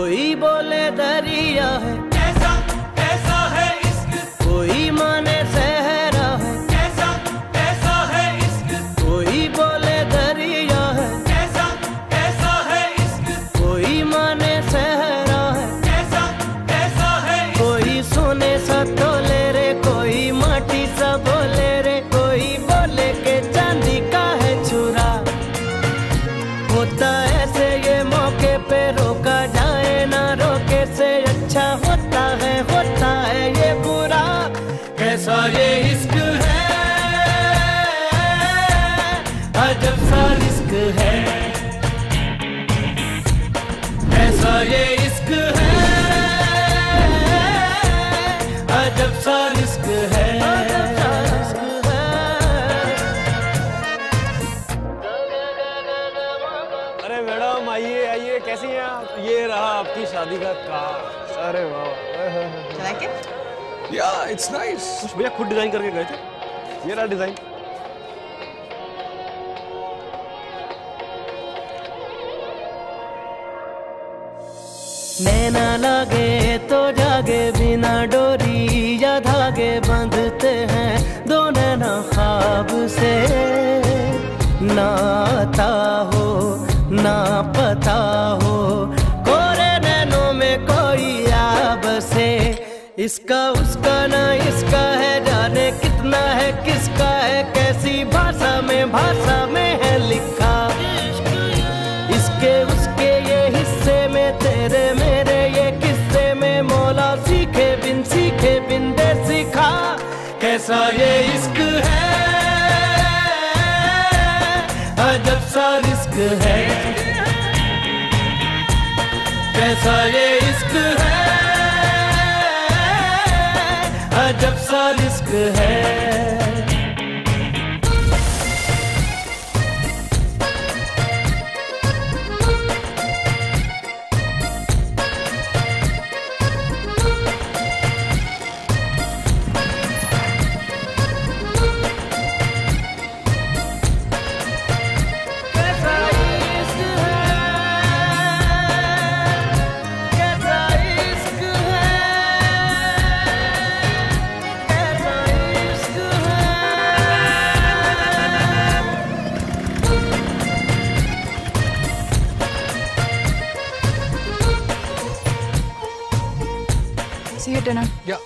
कोई बोले दरिया है। ये इश्क है। अजब सा रिस्क है। ऐसा ये इश्क है। अजब सा रिस्क है। अरे मैडम आइए आइए। कैसी हैं आप? ये रहा आपकी शादी का कार्ड अरे वाह? या इट्स नाइस कुछ भैया खुद डिज़ाइन करके गए थे? ये रहा डिज़ाइन नैना लागे तो जागे बिना डोरी या धागे बंधते हैं दो नैना ख्वाब से। ना इसका, उसका ना इसका है, जाने कितना है, किसका है, कैसी भाषा में भाषा में है लिखा। इसके, उसके ये हिस्से में, तेरे मेरे ये किस्से में, मौला सीखे बिन सीखे बिन दे सिखा कैसा ये इश्क है? अजब सा रिस्क है। कैसा ये इश्क है? अजब सा रिस्क है। See you at dinner. या